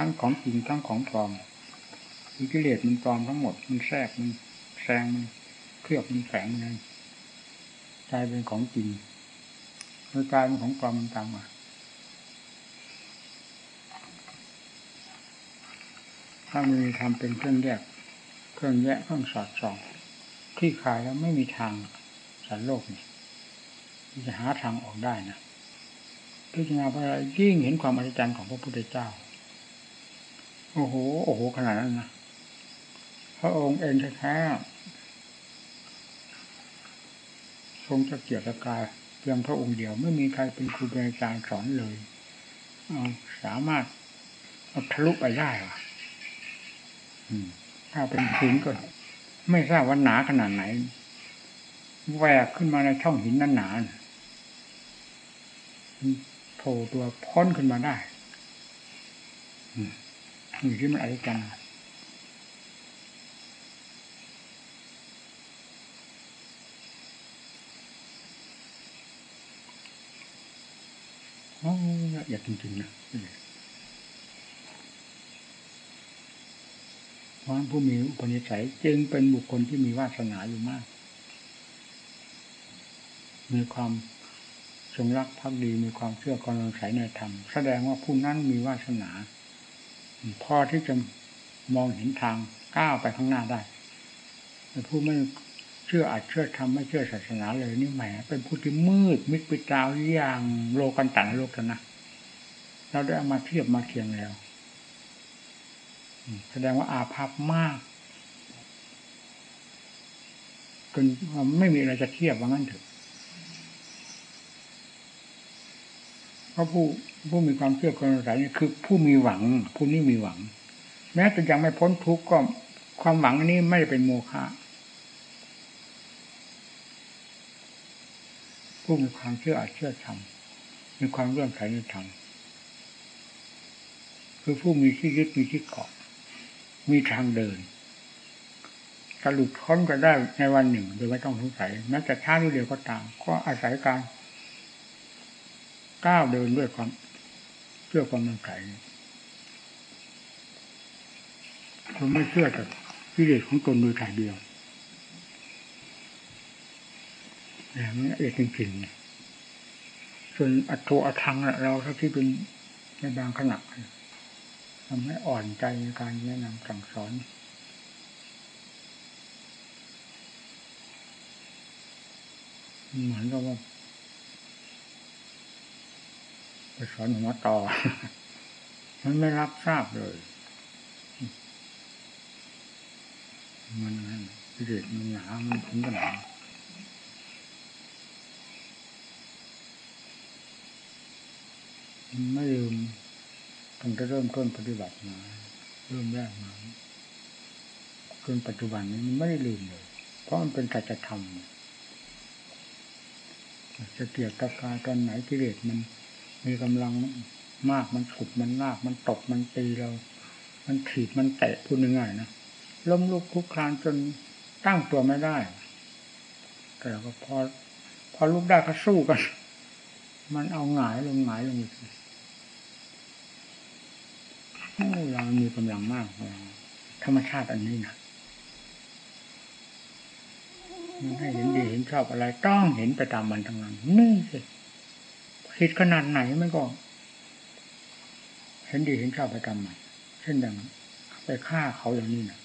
ทั้งของจริงทั้งของปลอมคือกิเลสมันปลอมทั้งหมด มันแทรกมันแซงมันเคลือบมันแฝงนั่นใจเป็นของจริงโดยกายเป็นของปลอมมันตามมาถ้ามีทำเป็นเครื่องแยก เครื่องแยกเครื่องสอดส่องคลี่คลายแล้วไม่มีทางสัตว์โลกนี่ที่จะหาทางออกได้นะพิจารณาพระยิ่งเห็นความอัศจรรย์ของพระพุทธเจ้า โอ้โห โอ้โห ขนาดนั้นนะ พระองค์เองแท้ๆทรงจะเกียรติกายเพียงพระองค์เดียว ไม่มีใครเป็นครูเป็นอาจารย์สอนเลยสามารถาทะลุไปได้หรอถ้าเป็นหินก็ ไม่ทราบว่าหนาขนาดไหนแหวกขึ้นมาในช่องหินนั้นหนาโผล่ตัวพ้นขึ้นมาได้ อ ยู่ที่มันอะไรกันโอ้ละเอียดจริงๆนะเพราะผู้มีอุปนิสัยจึงเป็นบุคคลที่มีวาสนาอยู่มาก มีความจงรักภักดีมีความเชื่อความลงใสในธรรมแสดงว่าผู้นั้นมีวาสนา พอที่จะมองเห็นทางก้าวไปข้างหน้าได้แต่ผู้ไม่เชื่ออาจเชื่อธรรมไม่เชื่อศาสนาเลยนี่แหมเป็นผู้ที่มืดมิดปิดตาอย่างโลกันตันโลกกันะเราได้เอามาเทียบมาเคียงแล้วแสดงว่าอาภัพมากจนไม่มีอะไรจะเทียบว่างั้นเถอะ ราะผู้ผู้มีความเชื่อความสายนี่คือผู้มีหวัง ผู้นี้มีหวัง แม้จะยังไม่พ้นทุกข์ก็ความหวังนี้ไม่เป็นโมฆะผู้มีความเชื่ออาจเชื่อธรรมมีความเลื่อมใสในธรรมคือผู้มีที่ยึดมีที่เกาะมีทางเดินจะหลุดพ้นก็ได้ในวันหนึ่งโดยไม่ต้องสงสัยแม้จะช้าหรือเร็วก็ตาม ก็อาศัยการ ก้าวเดินด้วยความเชื่อความมั่นใจคนไม่เชื่อแต่กิเลสของตนโดยถ่ายเดียวอย่างนี้เอกจริงๆส่วนอัตโตอัทังเราถ้าที่เป็นในบางขณะทำให้อ่อนใจในการแนะนำสั่งสอนเหมือนกับว่า ไปสอนหัวต่อ มันไม่รับทราบเลย มันนั่นกิเลสมันหนามันถึงขนาดไม่ลืมตั้งแต่เริ่มต้นปฏิบัติมาเริ่มแรกมาจนปัจจุบันนี้มันไม่ได้ลืมเลย เพราะมันเป็นสัจธรรมจะเกี่ยวกับการตอนไหนกิเลสมัน มีกำลังมากมันขุดมันลากมันตกมันตีเรา มันถีบมันเตะพูดง่ายๆนะล้มลุกคุกคลานจนตั้งตัวไม่ได้ แต่ก็พอพอลุกได้ก็สู้กัน มันเอาหงายลงหงายลงอีกเรามีกำลังมากธรรมชาติอันนี้นะมันให้เห็นดีเห็นชอบอะไร ต้องเห็นไปตามมันทั้งนั้นนี่สิ ผิดขนาดไหนมันก็ เห็นดีเห็นชอบไปตามมันเช่นอย่างไปฆ่าเขาอย่างนี้นะ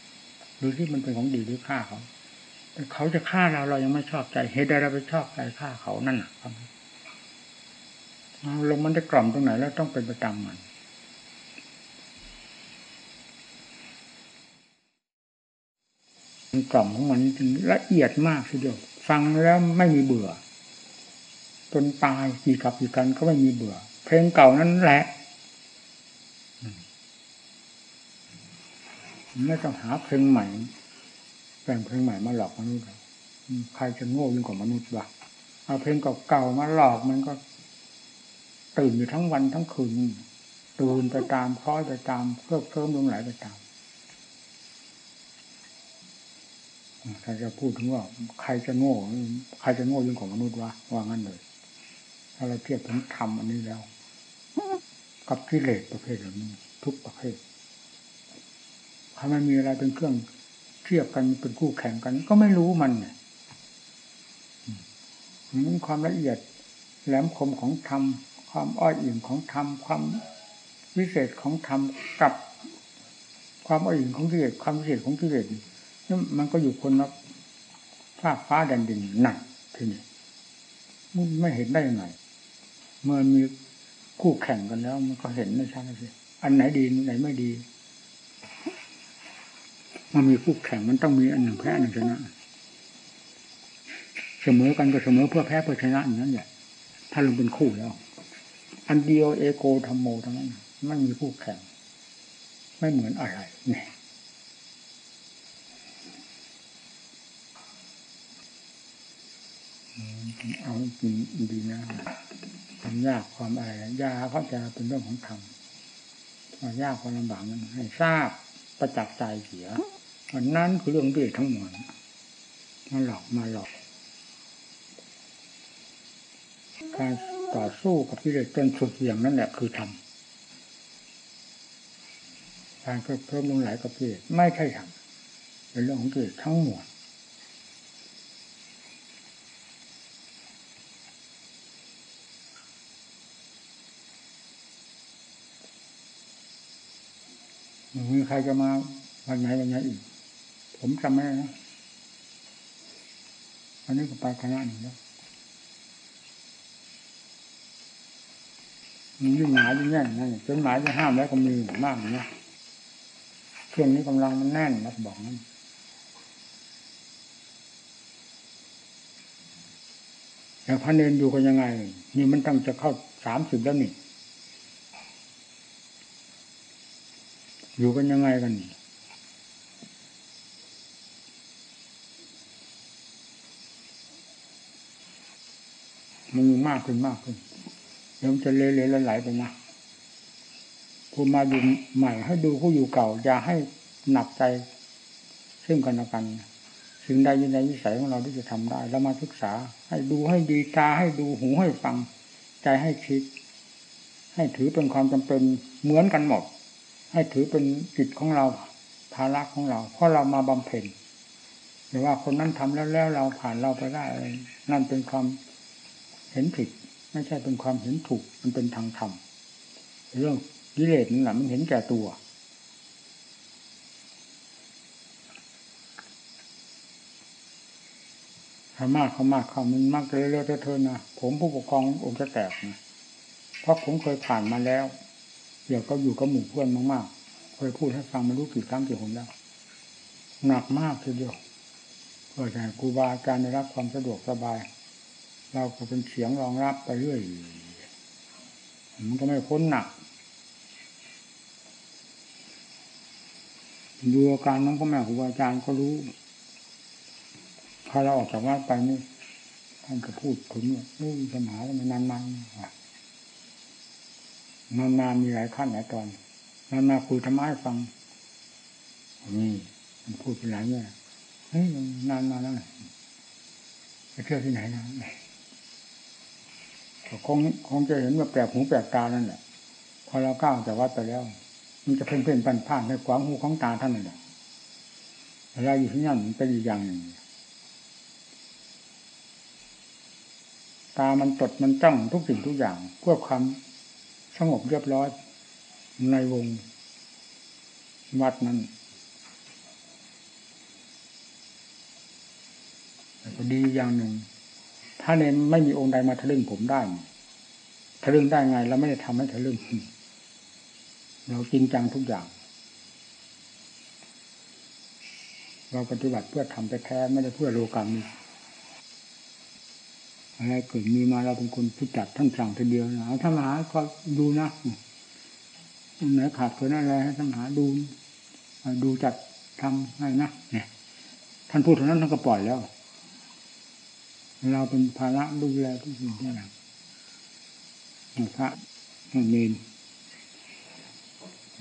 หรือที่มันเป็นของดีหรือฆ่าเขาแต่เขาจะฆ่าเราเรายังไม่ชอบใจเหตุใดเราไปชอบใจฆ่าเขานั่นน่ะลงมันจะกล่อมตรงไหนแล้วต้องเป็นประจำมันกล่อมของมันละเอียดมากทีเดียวฟังแล้วไม่มีเบื่อ จนตายกี่กับกี่กันก็ไม่มีเบื่อ เพลงเก่านั้นแหละไม่ต้องหาเพลงใหม่แปลงเพลงใหม่มาหลอกมนุษย์ใครจะโง่ยิ่งกว่ามนุษย์วะเอาเพลงเก่าๆมาหลอกมันก็ ตื่นอยู่ทั้งวันทั้งคืนตื่นไปตามคล้อยไปตามเพิ่มเพิ่มลงไหลไปตามถ้าจะพูดถึงว่า ใครจะโง่ ใครจะโง่ยิ่งกว่ามนุษย์วะว่างั้นเลย ถ้าเราเทียบถึงธรรมอันนี้แล้ว กับกิเลสประเภทเหล่านี้ ทุกประเภทถ้าไม่มีอะไรเป็นเครื่องเทียบกันเป็นคู่แข่งกัน ก็ไม่รู้มันเนี่ยความละเอียดแหลมคมของธรรม ความอ้อยอิ่มของธรรม ความวิเศษของธรรมกับความอ้อยอิ่มของกิเลสความวิเศษของกิเลสนี่มันก็อยู่คนละฟ้าฟ้าแดนดินหนักทีนี้ไม่เห็นได้ยังไง เมื่อมีคู่แข่งกันแล้ว มันก็เห็นไม่ชัดสิอันไหนดีไหนไม่ดี มันมีคู่แข่งมันต้องมีอันหนึ่งแพ้อันหนึ่งชนะเสมอกันก็เสมอเพื่อแพ้เพื่อชนะอย่างนั้นแหละถ้าลงเป็นคู่แล้ว อันเดียวเอโกธรรมโมทั้งนั้นไม่มีคู่แข่ง ไม่เหมือนอะไรเนี่ยเอาจริงดีนะ ความยากความอะไรยาเขาจะเป็นเรื่องของธรรมความยากความลำบากมันให้ทราบประจักษ์ใจเสียวันนั้นคือเรื่องเบียทั้งหมดมาหลอกมาหลอก การต่อสู้กับกิเลสจนสุดอย่างนั้นแหละคือธรรมการเพิ่มลงไหลกับกิเลสไม่ใช่ธรรมเป็นเรื่องของกิเลสทั้งหมด รจะมาวันไหนวันไหนอีก ผมจำไม่ได้นะอันนี้ก็ไปคณะหนึ่งแล้วมันยิ่งหนายิ่งแน่นนั่นจนหมายจะห้ามแล้วก็มีมากนะช่วงนี้กำลังมันแน่นนะบอกนั่นแต่พระเนนอยู่กันยังไง นี่มันตั้งจะเข้าสามสิบแล้วนี่ อยู่กันยังไงกันมันมากขึ้นมากขึ้นเดี๋ยวมันจะเละๆไหลไปนะผู้มาอยู่ใหม่ให้ดูผู้อยู่เก่า อย่าให้หนักใจ ซึ่งกันและกันสิ่งใดยินใดวิสัยของเราที่จะทำได้เรามาศึกษา ให้ดูให้ดีตาให้ดูหูให้ฟัง ใจให้คิด ให้ถือเป็นความจำเป็นเหมือนกันหมด ให้ถือเป็นกิจของเราภาระของเรา เพราะเรามาบำเพ็ญหรือว่าคนนั้นทำแล้วแล้วเราผ่านเราไปได้นั่นเป็นความเห็นผิด ไม่ใช่เป็นความเห็นถูกมันเป็นทางธรรมเรื่องกิเลสนั่นแหละมันเห็นแก่ตัวถ้ามากเขามากเขามันมากเรื่อยๆเธอนะผมผู้ปกครององค์จะแตกนะเพราะผมเคยผ่านมาแล้ว เดี๋ยวก็อยู่กับหมู่เพื่อนมากๆเคยพูดให้ฟังมารู้กี่ครั้งกี่หนแล้วหนักมากทีเดียวเพื่อให้ครูบาอาจารย์ได้รับความสะดวกสบาย เราก็เป็นเสียงรองรับไปเรื่อยมันก็ไม่พ้นหนักดูอาการน้องพ่อแม่ครูบาอาจารย์ก็รู้พอเราออกจากวัดไปนี่ท่านก็พูดถึงว่าเรื่องปัญหาแล้วมันนานๆ นานนามีหลายขั้นหลายตอนนานนาคุยธรรมะให้ฟังนี่มันพูดเป็นหลายแง่เฮ้ยนานมาแล้วไปเที่ยวที่ไหนนะคงคงจะเห็นว่าแปลกหูแปลกตานั่นแหละพอเราก้าวจากวัดไปแล้ว มันจะเพ่นเพ่นปันผ่านในขวางหูของตาท่านนั่นแหละเราอยู่ที่นั่นเป็นอีกอย่างหนึ่งตามันจดมันจ้องทุกสิ่งทุกอย่างเพื่อความ สงบเรียบร้อย ในวงวัดนั้นแต่ดีอย่างหนึ่ง ถ้าเนนไม่มีองค์ใดมาทะลึ่งผมได้ทะลึ่งได้ไงเราไม่ได้ทำให้ทะลึ่งเราจริงจังทุกอย่าง เราปฏิบัติเพื่อทำไปแท้ไม่ได้เพื่อโลกรรมนี้ อะไรเกิดมีมาเราเป็นคนผู้จัดท่านสั่งทีเดียวนะถ้ามาหาก็ดูนะไหนขาดเกินอะไรให้ท่านหาดูดูจัดทำให้นะเนี่ยท่านพูดเท่านั้นท่านก็ปล่อยแล้ว เราเป็นภาระดูแลทุกสิ่งทุกอย่างพระเมน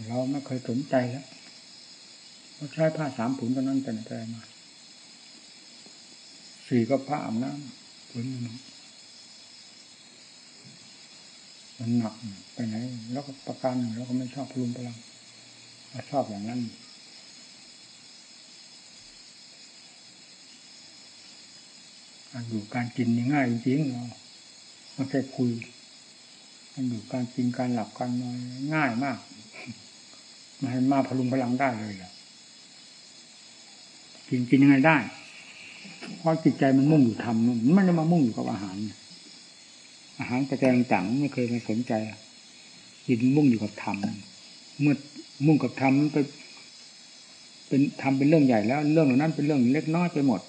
เราไม่เคยสนใจแล้วเราใช้ผ้าสามผืนเท่านั้นแต่แต่มาสี่ก็ผ้าอาบน้ำ ผืนนมันหนักไปไหน แล้วก็ประการหนึ่งแล้วก็ไม่ชอบพลุงพลังชอบอย่างนั้นการอยู่การกินนี่ง่ายจริงๆเราไม่ใช่คุยการอยู่การกินการหลับการนอนง่ายมากมาให้มาพลุงพลังได้เลยล่ะกินกินยังไงได้ เพราะจิตใจมันมุ่งอยู่ทำมันไม่ได้มามุ่งอยู่กับอาหาร อาหารกระแตต่างไม่เคยมาสนใจกินมุ่งอยู่กับธรรมเมื่อมุ่งกับธรรมไปเป็นทำเป็นเรื่องใหญ่แล้ว เรื่องเหล่านั้นเป็นเรื่องเล็กน้อยไปหมด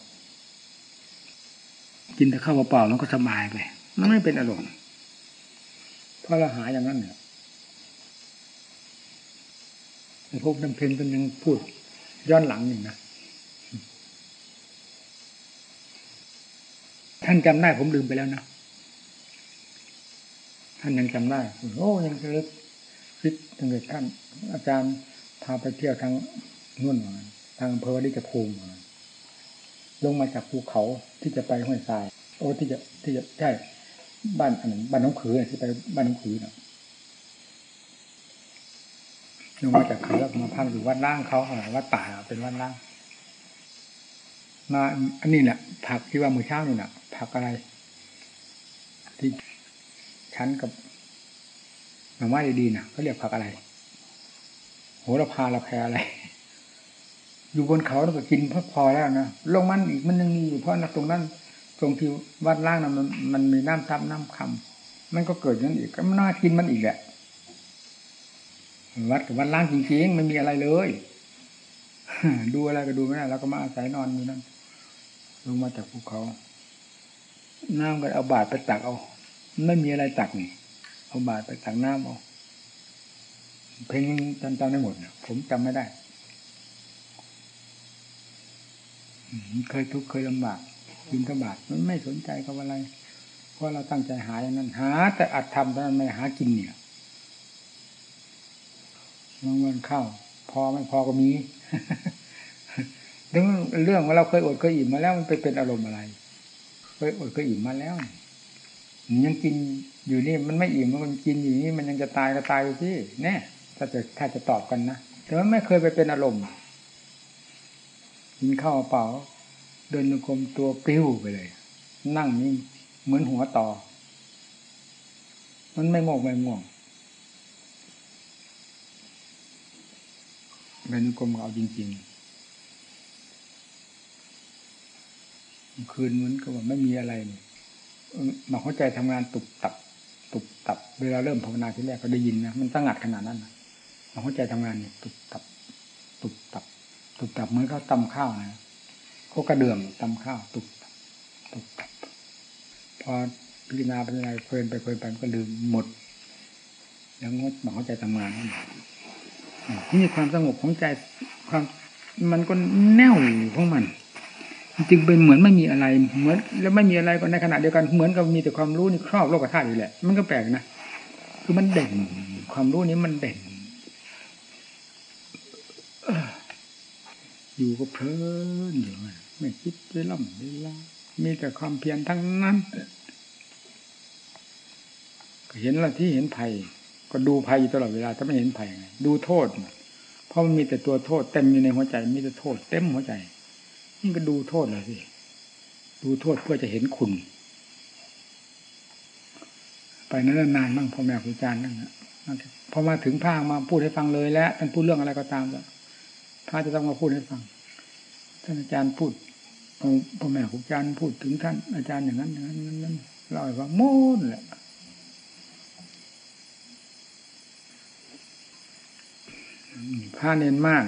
กินแต่ข้าวเปล่าแล้วก็สบายไปมันไม่เป็นอารมณ์เพราะเราหาอย่างนั้นเนี่ยพวกน้ำเพนเป็นยังพูดย้อนหลังหนึ่งนะ ท่านจำได้ผมลืมไปแล้วนะ ท่านยังจำได้ โอ้ยังเล็กคิดตั้งแต่ท่าน อาจารย์พาไปเที่ยวทางนุ่นมาทางอำเภอวัดดิจภูมิลงมาจากภูเขาที่จะไปห้วยทราย โอ้ที่จะที่จะใช่บ้านอันนั้นบ้านน้องขือที่ไปบ้านน้องขือนะลงมาจากเขาแล้วมาพักอยู่วัดล่างเขาวัดป่าเป็นวัดล่าง มาอันนี้แหละผักที่ว่ามือเช้านี่แหละผักอะไร ที่ชั้นกับหน่อไม้ดีๆนะเขาเรียกผักอะไร โหระพาระแพรอะไร อยู่บนเขาแล้วก็กินพอพอแล้วนะลงมันอีกมันยังมีอยู่เพราะตรงนั้น ตรงที่วัดล่างนะมันมันมีน้ำซับน้ำคำมันก็เกิดอย่างนั้นอีกก็น่ากินมันอีกแหละวัดกับวัดล่างจริงๆไม่มีอะไรเลยดูอะไรก็ดูไม่ได้แล้วก็มาอาศัยนอนอยู่นั่น ลงมาจากภูเขา น้ำก็เอาบาดไปตักเอาไม่มีอะไรตักนี่ เอาบาดไปตักน้ำเอา เพลงจำจำได้หมดผมจำไม่ได้เคยทุกข์เคยลำบากกินกระบาดมันไม่สนใจกับอะไร เพราะเราตั้งใจหาอย่างนั้น หา แต่อัดทำแต่ไม่หากินเนี่ยบางวันข้าวพอไม่พอก็มี เรื่องเรื่องว่าเราเคยอดเคยอิ่มมาแล้วมันไปเป็นอารมณ์อะไร เคยอดเคยอิ่มมาแล้วยังกินอยู่นี่มันไม่อิ่มมันกินอยู่นี่มันยังจะตายก็ตายอยู่ที่แน่ถ้าจะถ้าจะตอบกันนะแต่ว่าไม่เคยไปเป็นอารมณ์กินข้าวเปล่าเดินกลมตัวปลิ้วไปเลย นั่งนี่เหมือนหัวต่อ มันไม่โมกไม่ม่วงเดินกลมเอาจริง ๆ คืนเหมือนกับว่าไม่มีอะไรนี่มาเข้าใจทำงานตุบตับ ตุบตับ เวลาเริ่มภาวนาที่แรกก็ได้ยินนะมันตั้งงัดขนาดนั้นมาเข้าใจทำงานเนี่ยตุบตับ ตุบตับ ตุบตับเหมือนเขาตำข้าวนะเขากระเดื่องตำข้าว ตุบตุบตับ พอพิจารณาเป็นอะไรเพลินไปเพลินไปก็ลืมหมด แล้วงดมาเข้าใจทำงานนั่นนี่ความสงบของใจความมันก็แน่วของมัน จึงเป็นเหมือนไม่มีอะไร เหมือน แล้วไม่มีอะไรก็ในขณะเดียวกันเหมือนกับมีแต่ความรู้นี่ครอบโลกธาตุอยู่แหละ มันก็แปลกนะคือมันเด่น ความรู้นี้มันเด่นอยู่ก็เพลินอยู่ไม่คิดเวล่ำเวลามีแต่ความเพียรทั้งนั้นเห็นละที่เห็นภัย ก็ดูภัยอยู่ตลอดเวลาถ้าไม่เห็นภัยไงดูโทษเพราะมันมีแต่ตัวโทษ เต็มอยู่ในหัวใจ มีแต่โทษ เต็มหัวใจ นี่ก็ดูโทษเลยสิดูโทษเพื่อจะเห็นคุณ ไปนั้นนานมั่งพ่อแม่ครูอาจารย์นั่นนะพอมาถึงภาคมาพูดให้ฟังเลยแล้วท่านพูดเรื่องอะไรก็ตามแล้วพระจะต้องมาพูดให้ฟัง ท่านอาจารย์พูดพ่อแม่ครูอาจารย์พูดถึงท่านอาจารย์อย่างนั้นอย่างนั้นนั้นเราให้ฟังโม้นแหละพระเน้นมาก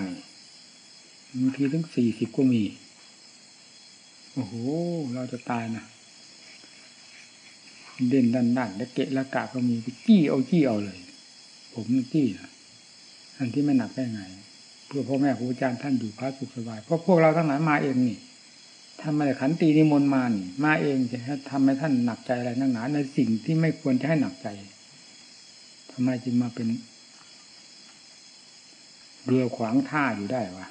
บางทีถึงสี่สิบก็มี โอ้โห เราจะตายนะเด่นดันดันและเกะละกะก็มีจี้เอาจี้เอาเลย ผมจี้นะอันที่ไม่หนักได้ไง เพื่อพ่อแม่ครูอาจารย์ท่านอยู่พระสุขสบาย เพราะพวกเราทั้งหลายมาเองนี่ทำมาแต่ขันตีนิมนต์มานี่มาเองจะทำให้ท่านหนักใจอะไรนักหนาในสิ่งที่ไม่ควรจะให้หนักใจทำไมจึงมาเป็น เรือขวางท่าอยู่ได้วะ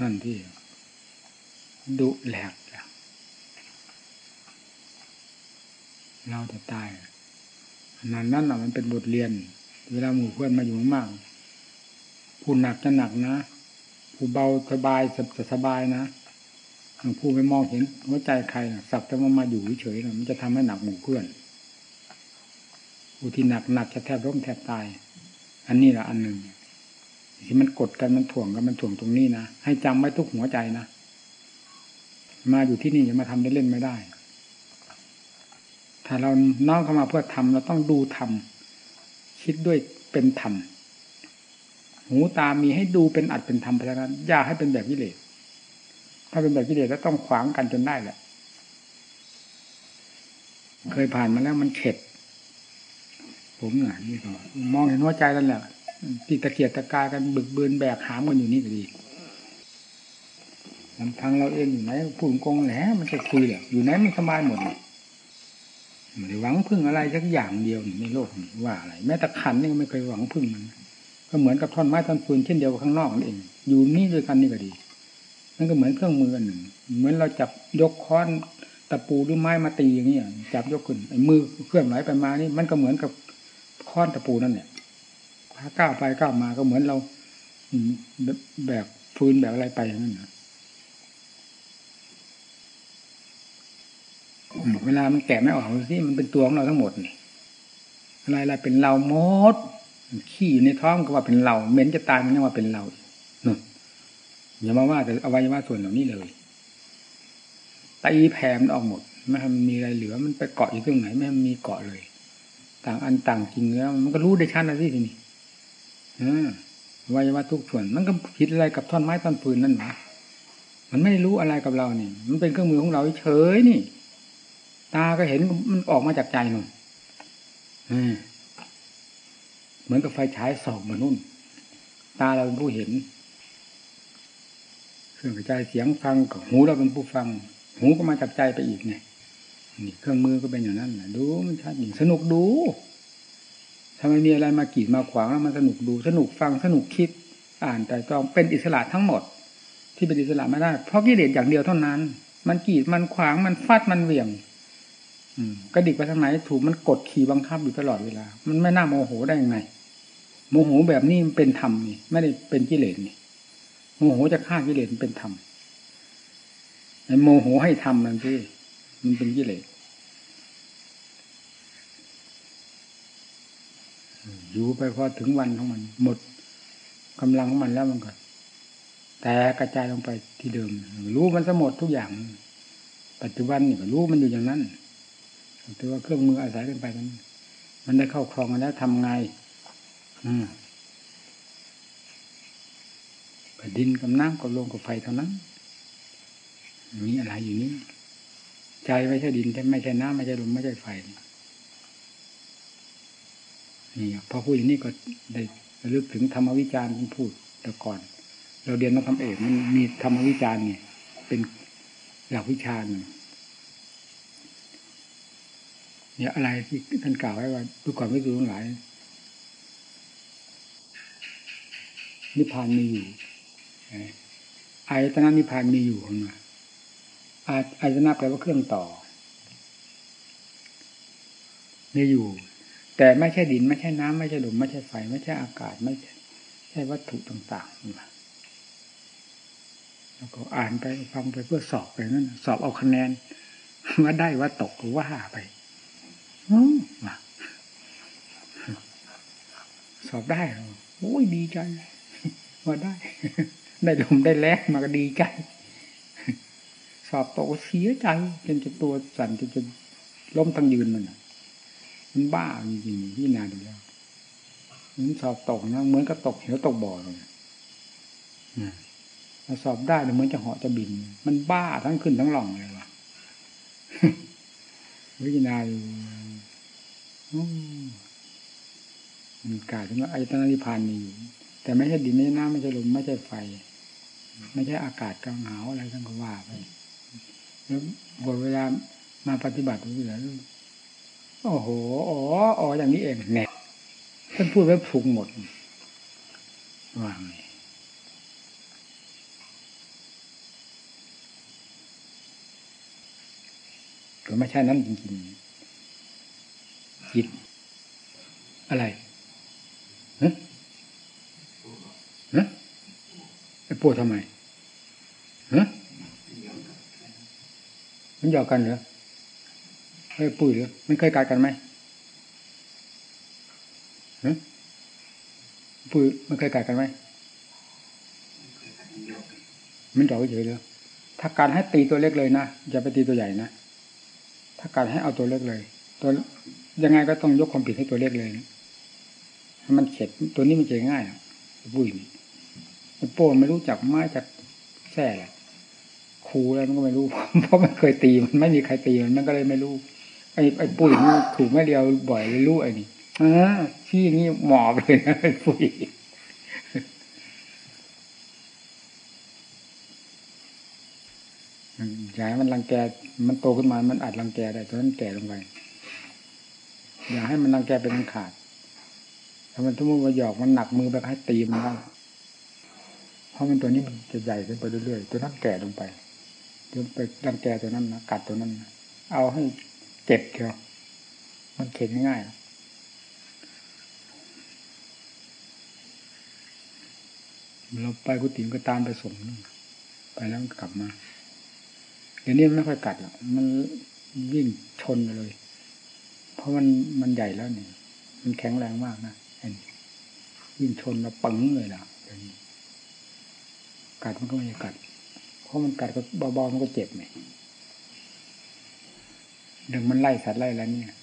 นั่นที่ ดุแหลกเราจะตายนั้นนั่นมันเป็นบทเรียน เวลาหมู่เพื่อนมาอยู่มากผู้หนักจะหนักนะ ผู้เบาสบายจะสบายนะผู้ไม่มองเห็นหัวใจใครสักแต่ว่ามาอยู่เฉยๆมันจะทำให้หนักหมู่เพื่อนผู้ที่หนักหนักจะแทบร่มแทบตาย อันนี้แหละอันหนึ่งที่มันกดกันมันถ่วงกันมันถ่วงตรงนี้นะให้จำไว้ทุกหัวใจนะ มาอยู่ที่นี่จะมาทำได้เล่นไม่ได้ ถ้าเราน้อมเข้ามาเพื่อทำเราต้องดูทำคิดด้วยเป็นธรรมหูตามีให้ดูเป็นอัดเป็นธรรมเพราะฉะนั้นอย่าให้เป็นแบบวิเลศถ้าเป็นแบบวิเลศแล้วต้องขวางกันจนได้แหละ เคยผ่านมาแล้วมันเข็ด ผมเนี่ยนี่ก็มองเห็นหัวใจนั่นแหละตีตะเกียกตะกายกันบึกบืนแบกหามกันอยู่นี่ก็ดี ลำพังเราเองอยู่ไหนพูดกงแหลมันจะคุยแหละอยู่ไหนมันสบายหมดไม่ได้หวังพึ่งอะไรสักอย่างเดียวในโลกนี้ว่าอะไร แม้แต่ขันนี่ก็ไม่เคยหวังพึ่งมันก็เหมือนกับท่อนไม้ท่อนฟืนเช่นเดียวกับข้างนอกนั่นเอง อยู่นี่ด้วยกันนี่ก็ดีนั่นก็เหมือนเครื่องมืออันหนึ่ง เหมือนเราจับยกค้อนตะปูหรือไม้มาตีอย่างนี้จับยกขึ้นไอ้มือเคลื่อนไหวไปมานี่มันก็เหมือนกับค้อนตะปูนั่นแหละก้าวไปก้าวมาก็เหมือนเราแบกฟืนแบบอะไรไปอย่างนั้นนะ เวลามันแกะไม่ออกที่มันเป็นตัวของเราทั้งหมดนี่อะไรอะไรเป็นเราหมดขี้อยู่ในท้องก็ว่าเป็นเราเหม็นจะตายมันยังว่าเป็นเรานึ่อย่ามาว่าแต่อวัยวะส่วนเหล่านี้เลยตีแผ่มันออกหมดไม่ให้มันมีอะไรเหลือมันไปเกาะอยู่ตรงไหนไม่มีเกาะเลย ต่างอันต่างจริงแล้ว มันก็รู้ได้ชัดนะสิทีนี้อวัยวะทุกส่วน มันก็ผิดอะไรกับท่อนไม้ท่อนปืนนั่นหรอมันไม่รู้อะไรกับเรานี่มันเป็นเครื่องมือของเราเฉยนี่ ตาก็เห็นมันออกมาจากใจหนูเหมือนกับไฟฉายส่องมานุ่น ตาเราเป็นผู้เห็นเครื่องกระจายเสียงฟังกับหูเราเป็นผู้ฟัง หูก็มาจากใจไปอีกเนี่ยนี่เครื่องมือก็เป็นอย่างนั้นแหละดูมันชัดหนึ่งสนุกดูถ้าไม่มีอะไรมากีดมาขวางแล้วมันสนุกดู สนุกฟังสนุกคิด อ่านแต่ตองเป็นอิสระทั้งหมด ที่เป็นอิสระไม่ได้ เพราะกิเลสอย่างเดียวเท่านั้น มันกีดมันขวางมันฟาดมันเหวี่ยง กระดิกไปทางไหนถูกมันกดขี่บังคับอยู่ตลอดเวลา มันไม่น่าโมโหได้ยังไง โมโหแบบนี้มันเป็นธรรมนี่ไม่ได้เป็นกิเลสนี่โมโหจะฆ่ากิเลสมันเป็นธรรมไอ้โมโหให้ทำนั่นที่มันเป็นกิเลสอยู่ไปพอถึงวันของมัน หมดกำลังของมันแล้วมันก็แต่กระจายลงไปที่เดิม รู้มันสมดทุกอย่าง ปัจจุบันนี่ก็รู้มันอยู่อย่างนั้น ต่ว่าเครื่องมืออาศัยกันไปนั้น มันได้เข้าครองกันแล้วทำไง อืมดินกับน้ำกับลมกับไฟเท่านั้น มีอะไรอยู่นี่ใจไม่ใช่ดินไม่ใช่น้ำไม่ใช่ลมไม่ใช่ไฟนี่พอพูดอย่างนี้ก็ได้ระลึกถึงธรรมวิจารณ์ที่พูดแต่ก่อน เราเรียนมาทำเอกมันมีธรรมวิจารณ์เนี่ยเป็นหลักวิชาหนึ่ง เนี่ยอะไรที่ท่านกล่าวไว้ว่าดูก่อนไม่ดูทั้งหลายนิพพานมีอยู่อายตนะนิพพานมีอยู่ข้างในอายตนะแปลว่าเครื่องต่อ มีอยู่ แต่ไม่ใช่ดินไม่ใช่น้ำไม่ใช่ลมไม่ใช่ไฟ ไม่ใช่อากาศไม่ใช่ใชวัตถุต่างๆนี่แล้วก็อ่านไปฟังไปเพื่อสอบไปนั่นสอบเอาคะแนนว่าได้ว่าตกหรือว่าไป สอบได้โอ้ยดีใจว่าได้ ได้ลมได้แรงมาก็ดีใจ สอบตกเสียใจจนจะตัวสั่นจนจะล้มทั้งยืนมันมันบ้าจริงๆพี่นาดูแล้วมันสอบตกนะเหมือนกับตกเหวตกบ่อเลยสอบได้เหมือนจะเหาะจะบิน มันบ้าทั้งขึ้นทั้งหล่องเลยว่ะวิจารณ์ มันกลายถึงว่าอายตนะนิพพานมีอยู่แต่ไม่ใช่ดินไม่ใช่น้ำไม่ใช่ลมไม่ใช่ไฟ ไม่ใช่อากาศกลางหาวอะไรทั้งก็ว่าไปแล้วบทเวลามาปฏิบัตินี่แหละโอ้โหอ๋ออ๋ออย่างนี้เองแน่ท่านพูดไว้พุงหมดว่างก็ไม่ใช่นั้นจริงๆ จิตอะไรฮะฮปวดทำไมฮะมันหยอกกันเหรอเฮ้ยปุ้ยเหรอมันเคยกัดกันไหมฮะปุ้ยมันเคยกัดกันไหมมันหยอกเฉยเลยถ้าการให้ตีตัวเล็กเลยนะอย่าไปตีตัวใหญ่นะถ้าการให้เอาตัวเล็กเลย ตัว ยังไงก็ต้องยกความผิดให้ตัวเล็กเลยนะมันเข็ดตัวนี้มันเจง่ายอะปุ้ยนี่โป้ไม่รู้จักไม้จากแส่แหละครูแล้วมันก็ไม่รู้ เพราะมันเคยตีมันไม่มีใครตีมันมันก็เลยไม่รู้ไอ้ไอ้ปุ้ยนี่ถูกไม่เดียวบ่อยเลยรู้ไอ้นี่อ่าที่อย่างนี้หมอบเลยนะไอ้ปุ้ยอย่าให้มันรังแก มันโตขึ้นมา มันอาจรังแกได้ตอนนั้นแก่ลงไป อย่าให้มันรังแกเป็นขาดถ้ามันทุ่มมาหยอกมันหนักมือแบบให้ตีมันได้เพราะมันตัวนี้มันจะใหญ่ขึ้นไปเรื่อยๆตัวนั้นแก่ลงไปจนไปรังแกตัวนั้นนะกัดตัวนั้นนะเอาให้เจ็บเดียวมันเข็นง่ายเราไปกุฏิก็ตามไปส่งไปแล้วกลับมาเดี๋ยวนี้ไม่ค่อยกัดหรอกมันวิ่งชนเลย เพราะมันมันใหญ่แล้วเนี่ยมันแข็งแรงมากนะวิ่งชนแล้วปังเลยล่ะกัดมันก็ไม่กัด เพราะมันกัดก็เบาๆมันก็เจ็บไหมดึงมันไล่สัตว์ไล่แล้วเนี่ย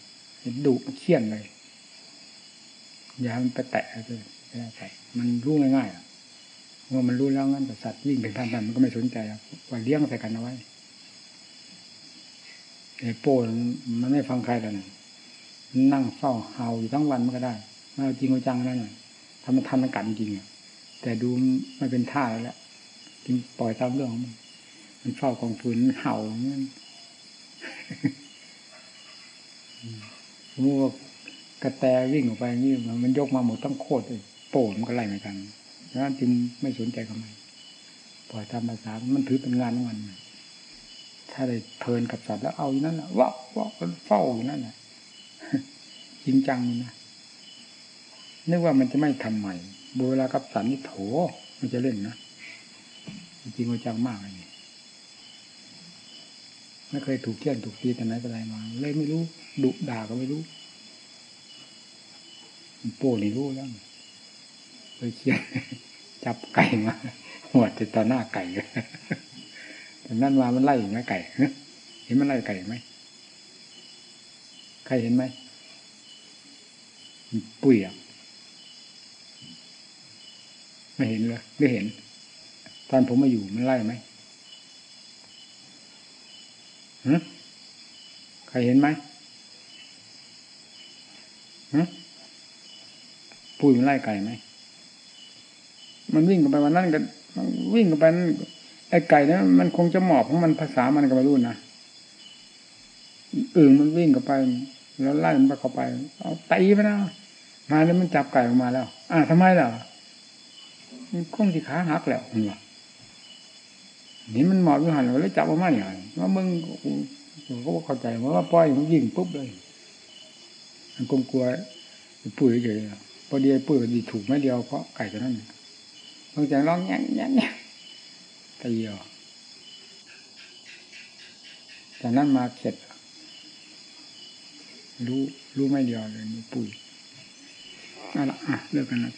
ดุเขี้ยนเลยอย่ามันไปแตะเลยแตะมันรู้ง่ายๆอะเมื่อมันรู้แล้วงั้นแต่สัตว์วิ่งเป็นพันๆมันก็ไม่สนใจว่าเลี้ยงใส่กันเอาไว้ไอ้โป้มันไม่ฟังใครแล้วนะ นั่งเฝ้าเห่าอยู่ทั้งวันมันก็ได้ไม่เอาจริงเอาจังนั่นน่ะทำมันทันมันกัดจริงอะแต่ดูไม่เป็นท่าแล้วแหละจึงปล่อยตามเรื่องของมันมันเฝ้ากองฟืนเห่าอย่างนี้มัวกระแตวิ่งออกไปนี่มันยกมาหมดต้งโคตรเลยโป่มันก็ไล่เหมือนกันนั้นจึงไม่สนใจกับมันปล่อยตามภาษา มันถือเป็นงานของมัน ถ้าได้เพลินกับสัตว์แล้วเอาอย่นั้นแหละว้าวว้าวเฝ้าอยู่นั้นแหละ จริงจังนะนึกว่ามันจะไม่ทำใหม่เวลากับสันนี่โถมันจะเล่นนะจริงจังมากเลยไม่เคยถูกเที่ยนถูกตีแต่ไหนแต่ไรมาเลยไม่รู้ดุด่าก็ไม่รู้โป้นี่รู้แล้วเลยเคียนจับไก่มาหัวติดต่อหน้าไก่เลยแต่นั่นมามันไล่ไหมไก่เห็นมันไล่ไก่ไหม ใครเห็นไหมปุยอะไม่เห็นเลยไม่เห็น ตอนผมมาอยู่มันไล่ไหมฮะใครเห็นไหมฮะปุ้ยมันไล่ไก่ไหม มันวิ่งกันไปวันนั้นกันวิ่งกันไปนไอ้ไก่นั้นมันคงจะหมอบของมันภาษามันก็ไม่รู้นะอื่นมันวิ่งกันไป แล้วไล่มันไปเข้าไป เอาตีไปนะมาแล้วมันจับไก่ออกมาแล้ว อ่าทำไมล่ะมันคงที่ขาหักแล้วมันว่านี่มันหมอบอยู่หันแล้วจับออกมาเนี่ยว่ามึงก็เข้าใจว่าปล่อยมันยิงปุ๊บเลยมันกลมกลัวปุ๋ยเฉยพอดีปุ๋ยดีถูกไม่เดียวเพราะไก่ตัวนั้นบางอย่างร้องแง่แง่แง่ตีอะจากนั้นมาเข็ด รู้รู้ไม่เดียวเลยปุ๋ยอะละอะเลิกกันแล้ว